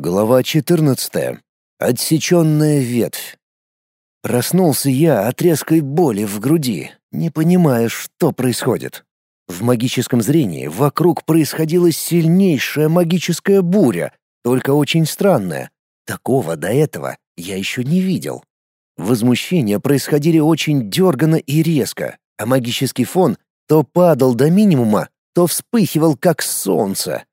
Глава 14. Отсеченная ветвь. Проснулся я от резкой боли в груди, не понимая, что происходит. В магическом зрении вокруг происходила сильнейшая магическая буря, только очень странная. Такого до этого я еще не видел. Возмущения происходили очень дерганно и резко, а магический фон то падал до минимума, то вспыхивал как солнце.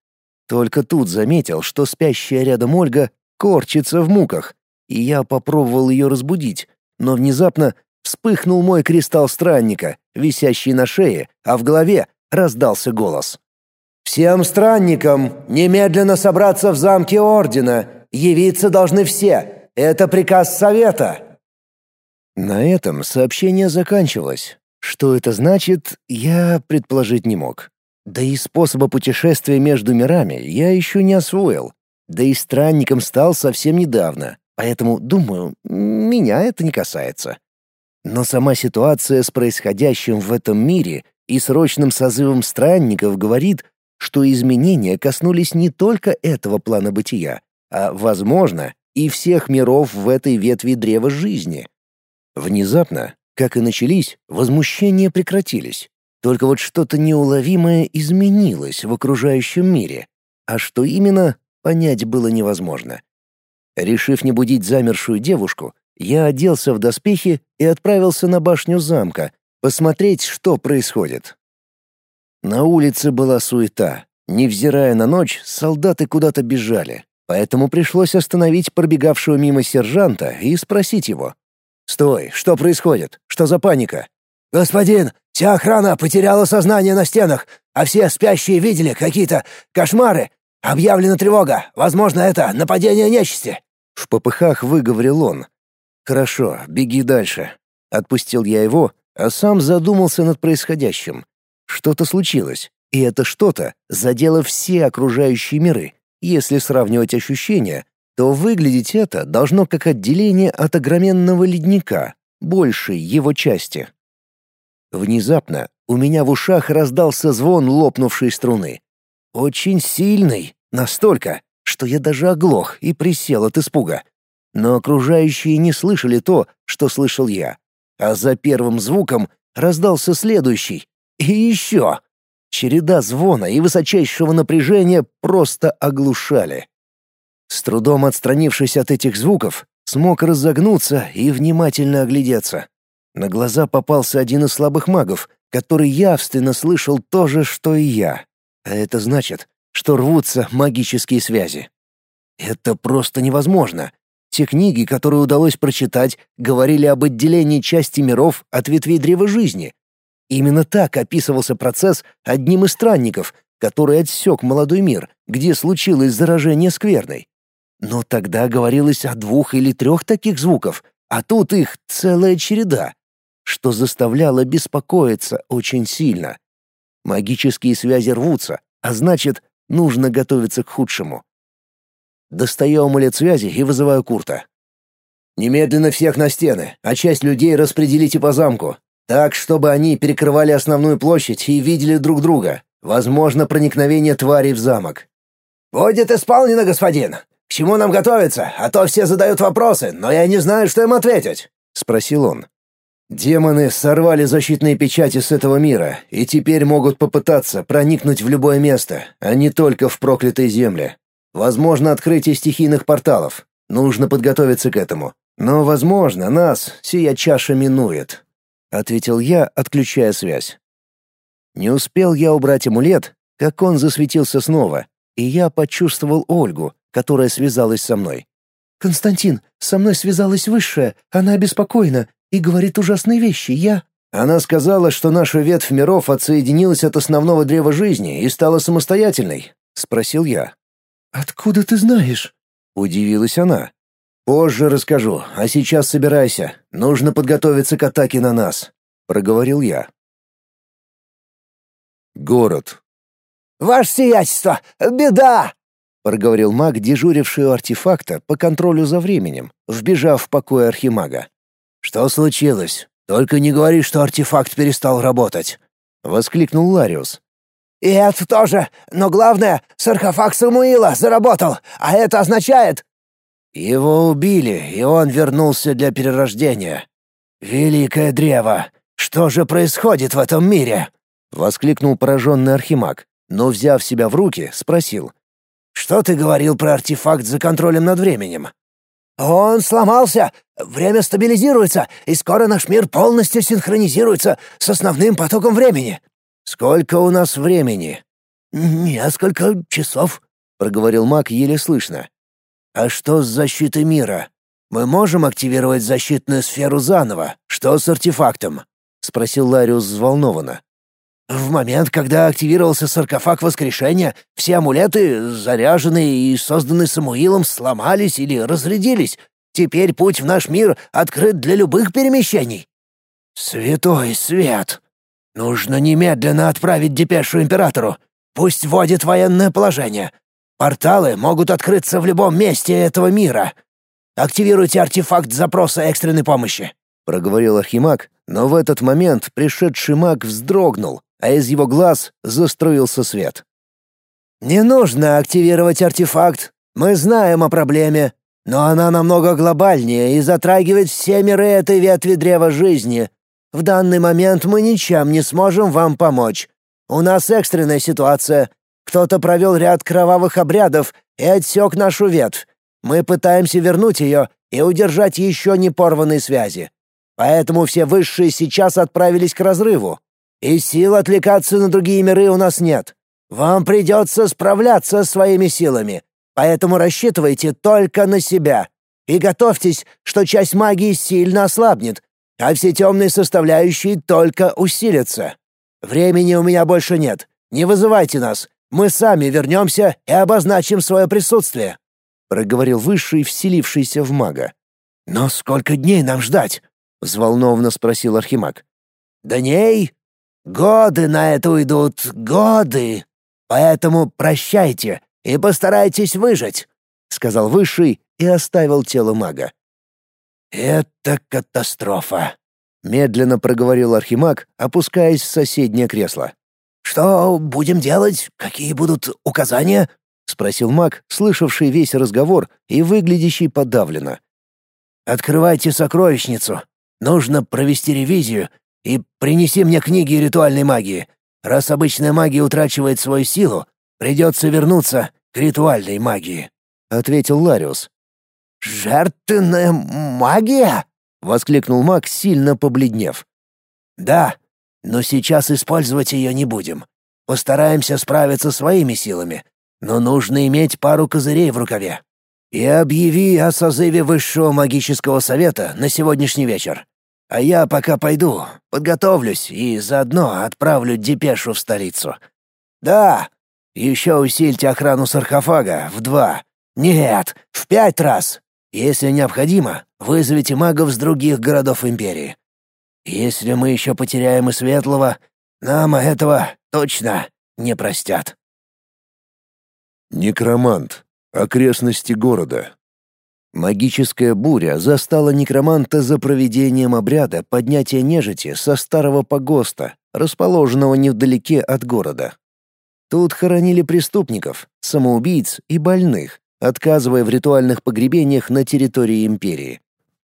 Только тут заметил, что спящая рядом Ольга корчится в муках, и я попробовал ее разбудить, но внезапно вспыхнул мой кристалл странника, висящий на шее, а в голове раздался голос. «Всем странникам немедленно собраться в замке Ордена. Явиться должны все. Это приказ Совета». На этом сообщение заканчивалось. Что это значит, я предположить не мог. Да и способа путешествия между мирами я еще не освоил. Да и странником стал совсем недавно, поэтому, думаю, меня это не касается. Но сама ситуация с происходящим в этом мире и срочным созывом странников говорит, что изменения коснулись не только этого плана бытия, а, возможно, и всех миров в этой ветви древа жизни. Внезапно, как и начались, возмущения прекратились. Только вот что-то неуловимое изменилось в окружающем мире, а что именно, понять было невозможно. Решив не будить замершую девушку, я оделся в доспехи и отправился на башню замка, посмотреть, что происходит. На улице была суета. Невзирая на ночь, солдаты куда-то бежали, поэтому пришлось остановить пробегавшего мимо сержанта и спросить его. «Стой, что происходит? Что за паника?» «Господин, вся охрана потеряла сознание на стенах, а все спящие видели какие-то кошмары. Объявлена тревога. Возможно, это нападение нечисти». В попыхах выговорил он. «Хорошо, беги дальше». Отпустил я его, а сам задумался над происходящим. Что-то случилось, и это что-то задело все окружающие миры. Если сравнивать ощущения, то выглядеть это должно как отделение от огроменного ледника, большей его части. Внезапно у меня в ушах раздался звон лопнувшей струны. Очень сильный, настолько, что я даже оглох и присел от испуга. Но окружающие не слышали то, что слышал я. А за первым звуком раздался следующий. И еще. Череда звона и высочайшего напряжения просто оглушали. С трудом отстранившись от этих звуков, смог разогнуться и внимательно оглядеться. На глаза попался один из слабых магов, который явственно слышал то же, что и я. А это значит, что рвутся магические связи. Это просто невозможно. Те книги, которые удалось прочитать, говорили об отделении части миров от ветвей древа жизни. Именно так описывался процесс одним из странников, который отсек молодой мир, где случилось заражение скверной. Но тогда говорилось о двух или трех таких звуков, а тут их целая череда что заставляло беспокоиться очень сильно. Магические связи рвутся, а значит, нужно готовиться к худшему. Достаю амулет связи и вызываю Курта. «Немедленно всех на стены, а часть людей распределите по замку, так, чтобы они перекрывали основную площадь и видели друг друга. Возможно, проникновение тварей в замок». «Будет исполнено, господин. К чему нам готовиться? А то все задают вопросы, но я не знаю, что им ответить», — спросил он. Демоны сорвали защитные печати с этого мира и теперь могут попытаться проникнуть в любое место, а не только в проклятые земли. Возможно открытие стихийных порталов. Нужно подготовиться к этому. Но, возможно, нас сия чаша минует, ответил я, отключая связь. Не успел я убрать амулет, как он засветился снова, и я почувствовал Ольгу, которая связалась со мной. «Константин, со мной связалась высшая, она обеспокоена, и говорит ужасные вещи. Я...» Она сказала, что наша ветвь миров отсоединилась от основного древа жизни и стала самостоятельной. Спросил я. «Откуда ты знаешь?» Удивилась она. «Позже расскажу, а сейчас собирайся. Нужно подготовиться к атаке на нас», — проговорил я. Город. «Ваше сиятельство! Беда!» — проговорил маг, дежуривший у артефакта по контролю за временем, вбежав в покой архимага. «Что случилось? Только не говори, что артефакт перестал работать!» — воскликнул Лариус. И это тоже. Но главное, саркофаг Самуила заработал, а это означает...» «Его убили, и он вернулся для перерождения. Великое древо! Что же происходит в этом мире?» — воскликнул пораженный Архимаг, но, взяв себя в руки, спросил. «Что ты говорил про артефакт за контролем над временем?» «Он сломался, время стабилизируется, и скоро наш мир полностью синхронизируется с основным потоком времени», «Сколько у нас времени?» «Несколько часов», — проговорил маг еле слышно. «А что с защитой мира? Мы можем активировать защитную сферу заново? Что с артефактом?» — спросил Лариус взволнованно. «В момент, когда активировался саркофаг воскрешения, все амулеты, заряженные и созданные Самуилом, сломались или разрядились. Теперь путь в наш мир открыт для любых перемещений». «Святой свет!» Нужно немедленно отправить депешу императору. Пусть вводит военное положение. Порталы могут открыться в любом месте этого мира. Активируйте артефакт запроса экстренной помощи», — проговорил Архимаг, но в этот момент пришедший маг вздрогнул, а из его глаз заструился свет. «Не нужно активировать артефакт. Мы знаем о проблеме, но она намного глобальнее и затрагивает все миры этой ветви древа жизни, в данный момент мы ничем не сможем вам помочь. У нас экстренная ситуация. Кто-то провел ряд кровавых обрядов и отсек нашу ветвь. Мы пытаемся вернуть ее и удержать еще не порванные связи. Поэтому все высшие сейчас отправились к разрыву. И сил отвлекаться на другие миры у нас нет. Вам придется справляться своими силами. Поэтому рассчитывайте только на себя. И готовьтесь, что часть магии сильно ослабнет, а все темные составляющие только усилятся. Времени у меня больше нет. Не вызывайте нас. Мы сами вернемся и обозначим свое присутствие», — проговорил Высший, вселившийся в мага. «Но сколько дней нам ждать?» — взволнованно спросил Архимаг. «Дней? Годы на это уйдут, годы. Поэтому прощайте и постарайтесь выжить», — сказал Высший и оставил тело мага. «Это катастрофа», — медленно проговорил Архимаг, опускаясь в соседнее кресло. «Что будем делать? Какие будут указания?» — спросил маг, слышавший весь разговор и выглядящий подавленно. «Открывайте сокровищницу. Нужно провести ревизию и принеси мне книги ритуальной магии. Раз обычная магия утрачивает свою силу, придется вернуться к ритуальной магии», — ответил Лариус. «Жертвенная магия?» — воскликнул маг, сильно побледнев. «Да, но сейчас использовать ее не будем. Постараемся справиться своими силами, но нужно иметь пару козырей в рукаве. И объяви о созыве Высшего магического совета на сегодняшний вечер. А я пока пойду, подготовлюсь и заодно отправлю депешу в столицу. Да, еще усильте охрану саркофага в два. Нет, в пять раз. Если необходимо, вызовите магов с других городов Империи. Если мы еще потеряем и Светлого, нам этого точно не простят. Некромант. Окрестности города. Магическая буря застала некроманта за проведением обряда поднятия нежити со старого погоста, расположенного невдалеке от города. Тут хоронили преступников, самоубийц и больных, отказывая в ритуальных погребениях на территории империи.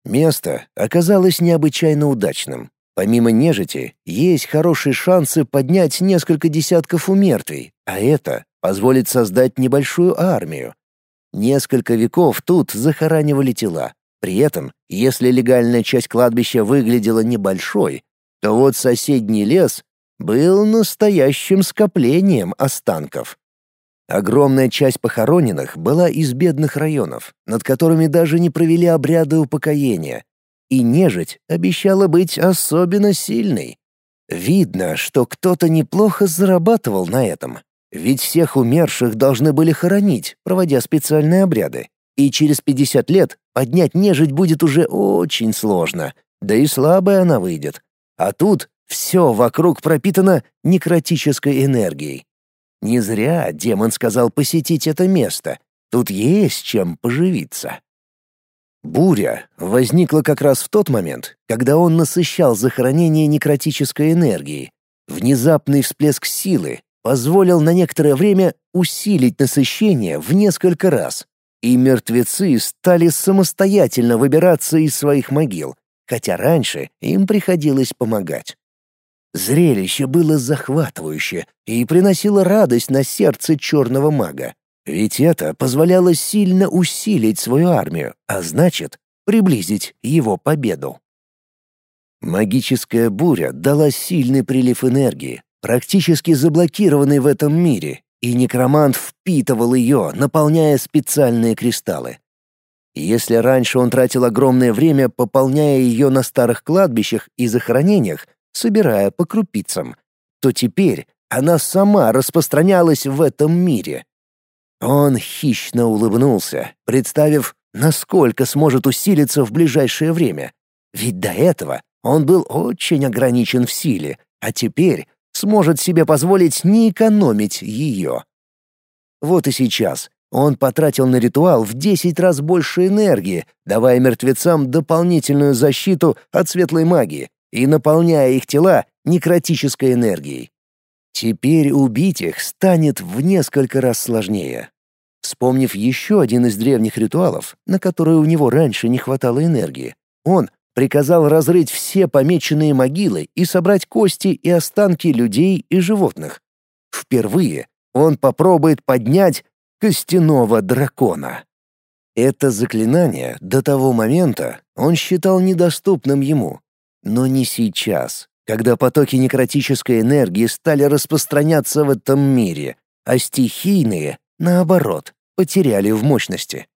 Место оказалось необычайно удачным. Помимо нежити, есть хорошие шансы поднять несколько десятков умертвий, а это позволит создать небольшую армию. Несколько веков тут захоранивали тела. При этом, если легальная часть кладбища выглядела небольшой, то вот соседний лес был настоящим скоплением останков. Огромная часть похороненных была из бедных районов, над которыми даже не провели обряды упокоения. И нежить обещала быть особенно сильной. Видно, что кто-то неплохо зарабатывал на этом. Ведь всех умерших должны были хоронить, проводя специальные обряды. И через 50 лет поднять нежить будет уже очень сложно, да и слабая она выйдет. А тут все вокруг пропитано некротической энергией. Не зря демон сказал посетить это место. Тут есть чем поживиться. Буря возникла как раз в тот момент, когда он насыщал захоронение некротической энергии. Внезапный всплеск силы, позволил на некоторое время усилить насыщение в несколько раз, и мертвецы стали самостоятельно выбираться из своих могил, хотя раньше им приходилось помогать. Зрелище было захватывающее и приносило радость на сердце черного мага. Ведь это позволяло сильно усилить свою армию, а значит, приблизить его победу. Магическая буря дала сильный прилив энергии, практически заблокированный в этом мире, и некромант впитывал ее, наполняя специальные кристаллы. Если раньше он тратил огромное время, пополняя ее на старых кладбищах и захоронениях, собирая по крупицам, то теперь она сама распространялась в этом мире. Он хищно улыбнулся, представив, насколько сможет усилиться в ближайшее время. Ведь до этого он был очень ограничен в силе, а теперь сможет себе позволить не экономить ее. Вот и сейчас он потратил на ритуал в 10 раз больше энергии, давая мертвецам дополнительную защиту от светлой магии и наполняя их тела некротической энергией. Теперь убить их станет в несколько раз сложнее. Вспомнив еще один из древних ритуалов, на который у него раньше не хватало энергии, он приказал разрыть все помеченные могилы и собрать кости и останки людей и животных. Впервые он попробует поднять костяного дракона. Это заклинание до того момента он считал недоступным ему, но не сейчас, когда потоки некротической энергии стали распространяться в этом мире, а стихийные, наоборот, потеряли в мощности.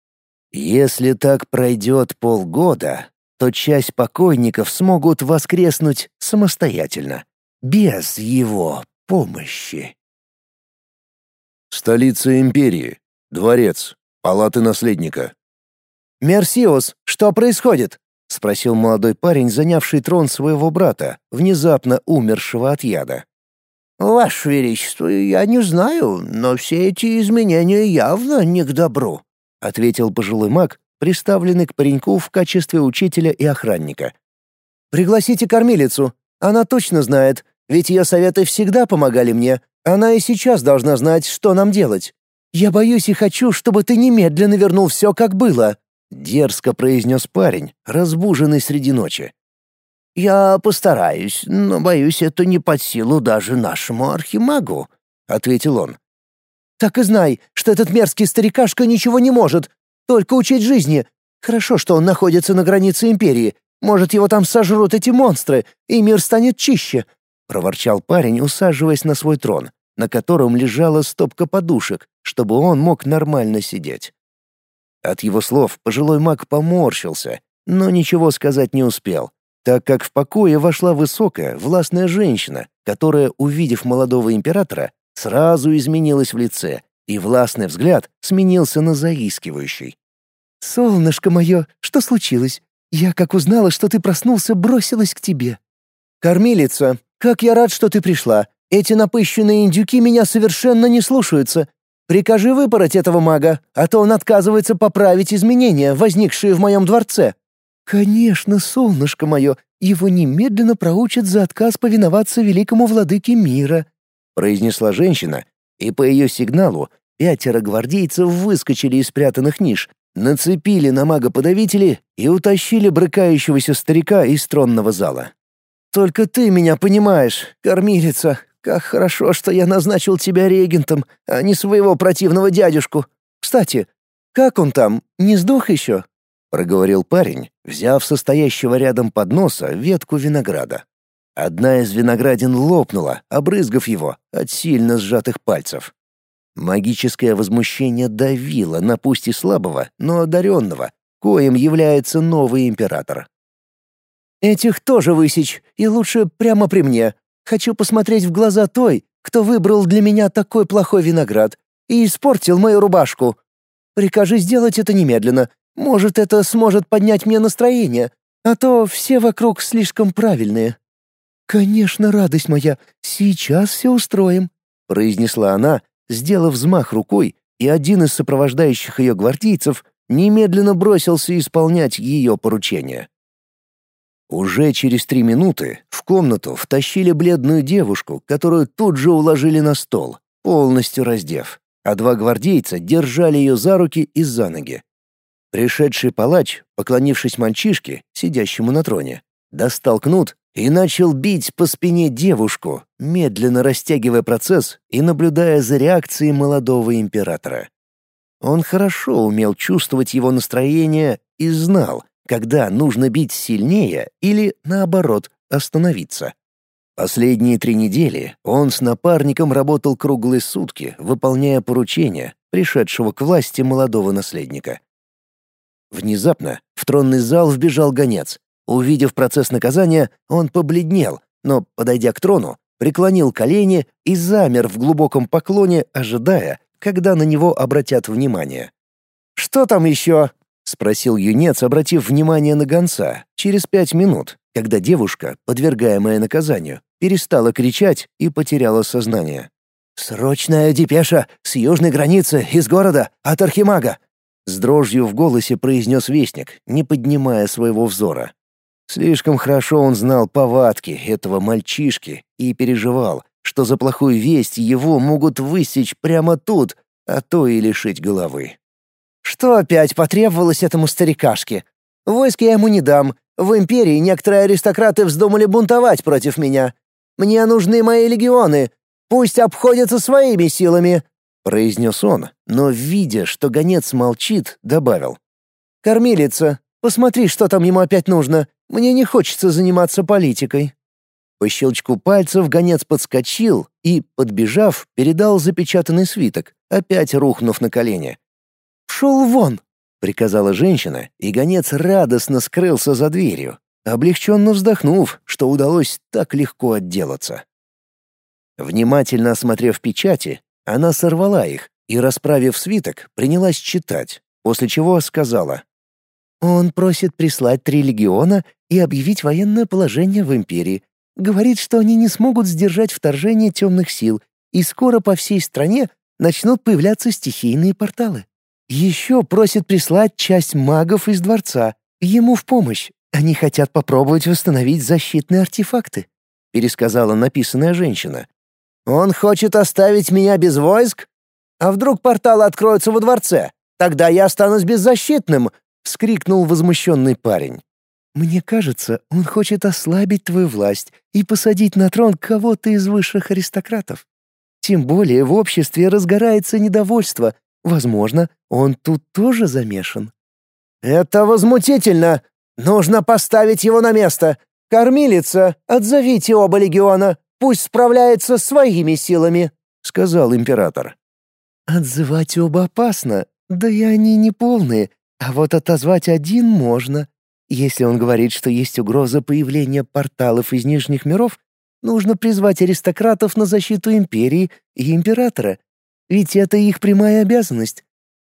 Если так пройдет полгода, то часть покойников смогут воскреснуть самостоятельно, без его помощи. Столица империи. Дворец. Палаты наследника. «Мерсиус, что происходит?» — спросил молодой парень, занявший трон своего брата, внезапно умершего от яда. «Ваше Величество, я не знаю, но все эти изменения явно не к добру», — ответил пожилой маг, приставленный к пареньку в качестве учителя и охранника. «Пригласите кормилицу. Она точно знает, ведь ее советы всегда помогали мне. Она и сейчас должна знать, что нам делать. Я боюсь и хочу, чтобы ты немедленно вернул все, как было», — дерзко произнес парень, разбуженный среди ночи. «Я постараюсь, но, боюсь, это не под силу даже нашему архимагу», — ответил он. «Так и знай, что этот мерзкий старикашка ничего не может, только учить жизни. Хорошо, что он находится на границе Империи. Может, его там сожрут эти монстры, и мир станет чище», — проворчал парень, усаживаясь на свой трон, на котором лежала стопка подушек, чтобы он мог нормально сидеть. От его слов пожилой маг поморщился, но ничего сказать не успел, так как в покое вошла высокая, властная женщина, которая, увидев молодого императора, сразу изменилась в лице и властный взгляд сменился на заискивающий. «Солнышко мое, что случилось? Я, как узнала, что ты проснулся, бросилась к тебе». «Кормилица, как я рад, что ты пришла. Эти напыщенные индюки меня совершенно не слушаются. Прикажи выпороть этого мага, а то он отказывается поправить изменения, возникшие в моем дворце». «Конечно, солнышко мое, его немедленно проучат за отказ повиноваться великому владыке мира», произнесла женщина, и по ее сигналу пятеро гвардейцев выскочили из спрятанных ниш, нацепили на мага-подавители и утащили брыкающегося старика из тронного зала. «Только ты меня понимаешь, кормилица. Как хорошо, что я назначил тебя регентом, а не своего противного дядюшку. Кстати, как он там, не сдох еще?» — проговорил парень, взяв состоящего рядом подноса ветку винограда. Одна из виноградин лопнула, обрызгав его от сильно сжатых пальцев. Магическое возмущение давило на пусть и слабого, но одаренного, коим является новый император. «Этих тоже высечь, и лучше прямо при мне. Хочу посмотреть в глаза той, кто выбрал для меня такой плохой виноград и испортил мою рубашку. Прикажи сделать это немедленно. Может, это сможет поднять мне настроение, а то все вокруг слишком правильные». «Конечно, радость моя, сейчас все устроим», — произнесла она, сделав взмах рукой, и один из сопровождающих ее гвардейцев немедленно бросился исполнять ее поручение. Уже через три минуты в комнату втащили бледную девушку, которую тут же уложили на стол, полностью раздев, а два гвардейца держали ее за руки и за ноги. Пришедший палач, поклонившись мальчишке, сидящему на троне, достал кнут и начал бить по спине девушку, медленно растягивая процесс и наблюдая за реакцией молодого императора. Он хорошо умел чувствовать его настроение и знал, когда нужно бить сильнее или, наоборот, остановиться. Последние три недели он с напарником работал круглые сутки, выполняя поручения, пришедшего к власти молодого наследника. Внезапно в тронный зал вбежал гонец. Увидев процесс наказания, он побледнел, но, подойдя к трону, преклонил колени и замер в глубоком поклоне, ожидая, когда на него обратят внимание. «Что там еще?» — спросил юнец, обратив внимание на гонца, через пять минут, когда девушка, подвергаемая наказанию, перестала кричать и потеряла сознание. «Срочная депеша с южной границы, из города, от Архимага!» С дрожью в голосе произнес вестник, не поднимая своего взора. Слишком хорошо он знал повадки этого мальчишки и переживал, что за плохую весть его могут высечь прямо тут, а то и лишить головы. Что опять потребовалось этому старикашке? Войск я ему не дам. В империи некоторые аристократы вздумали бунтовать против меня. Мне нужны мои легионы. Пусть обходятся своими силами», — произнес он, но, видя, что гонец молчит, добавил. «Кормилица, посмотри, что там ему опять нужно. Мне не хочется заниматься политикой». По щелчку пальцев гонец подскочил и, подбежав, передал запечатанный свиток, опять рухнув на колени. «Шел вон!» — приказала женщина, и гонец радостно скрылся за дверью, облегченно вздохнув, что удалось так легко отделаться. Внимательно осмотрев печати, она сорвала их и, расправив свиток, принялась читать, после чего сказала. «Он просит прислать три легиона и объявить военное положение в империи. Говорит, что они не смогут сдержать вторжение темных сил, и скоро по всей стране начнут появляться стихийные порталы. Еще просит прислать часть магов из дворца. Ему в помощь. Они хотят попробовать восстановить защитные артефакты», — пересказала написанная женщина. «Он хочет оставить меня без войск? А вдруг порталы откроются во дворце? Тогда я останусь беззащитным!» — вскрикнул возмущенный парень. «Мне кажется, он хочет ослабить твою власть и посадить на трон кого-то из высших аристократов. Тем более в обществе разгорается недовольство, Возможно, он тут тоже замешан. «Это возмутительно! Нужно поставить его на место! Кормилица, отзовите оба легиона! Пусть справляется своими силами!» — сказал император. «Отзывать оба опасно, да и они не полные, а вот отозвать один можно. Если он говорит, что есть угроза появления порталов из Нижних миров, нужно призвать аристократов на защиту империи и императора. Ведь это их прямая обязанность.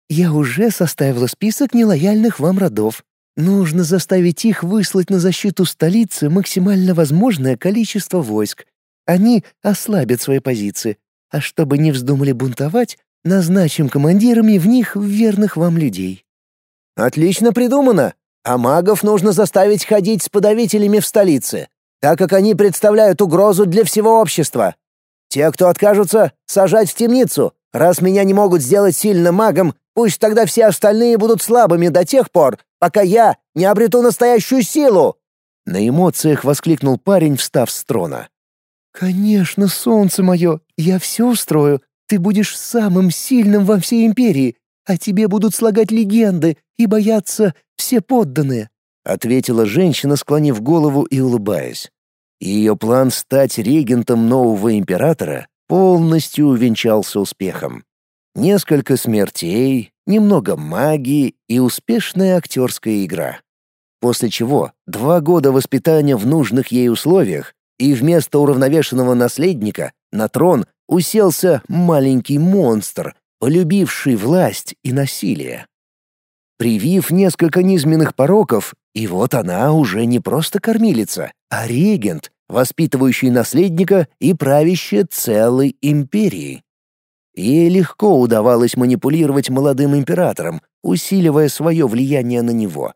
Я уже составила список нелояльных вам родов. Нужно заставить их выслать на защиту столицы максимально возможное количество войск. Они ослабят свои позиции. А чтобы не вздумали бунтовать, назначим командирами в них верных вам людей». «Отлично придумано. А магов нужно заставить ходить с подавителями в столице, так как они представляют угрозу для всего общества. Те, кто откажутся, сажать в темницу, Раз меня не могут сделать сильным магом, пусть тогда все остальные будут слабыми до тех пор, пока я не обрету настоящую силу!» На эмоциях воскликнул парень, встав с трона. «Конечно, солнце мое, я все устрою. Ты будешь самым сильным во всей империи, а тебе будут слагать легенды и бояться все подданные», — ответила женщина, склонив голову и улыбаясь. Ее план стать регентом нового императора полностью увенчался успехом. Несколько смертей, немного магии и успешная актерская игра. После чего два года воспитания в нужных ей условиях, и вместо уравновешенного наследника на трон уселся маленький монстр, полюбивший власть и насилие. Привив несколько низменных пороков, и вот она уже не просто кормилица, а регент, воспитывающий наследника и правящая целой империей. Ей легко удавалось манипулировать молодым императором, усиливая свое влияние на него.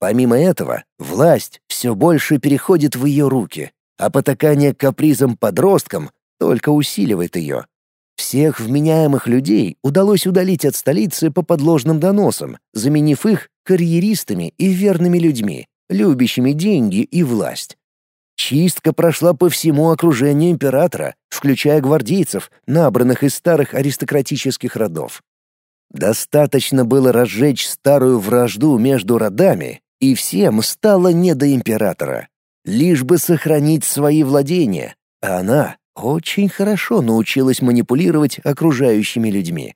Помимо этого, власть все больше переходит в ее руки, а потакание капризам подросткам только усиливает ее. Всех вменяемых людей удалось удалить от столицы по подложным доносам, заменив их карьеристами и верными людьми, любящими деньги и власть. Чистка прошла по всему окружению императора, включая гвардейцев, набранных из старых аристократических родов. Достаточно было разжечь старую вражду между родами, и всем стало не до императора. Лишь бы сохранить свои владения, а она очень хорошо научилась манипулировать окружающими людьми.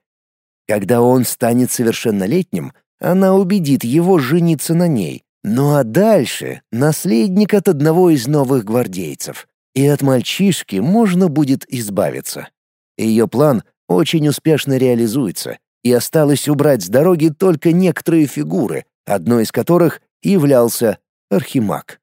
Когда он станет совершеннолетним, она убедит его жениться на ней, ну а дальше наследник от одного из новых гвардейцев. И от мальчишки можно будет избавиться. Ее план очень успешно реализуется, и осталось убрать с дороги только некоторые фигуры, одной из которых являлся Архимаг.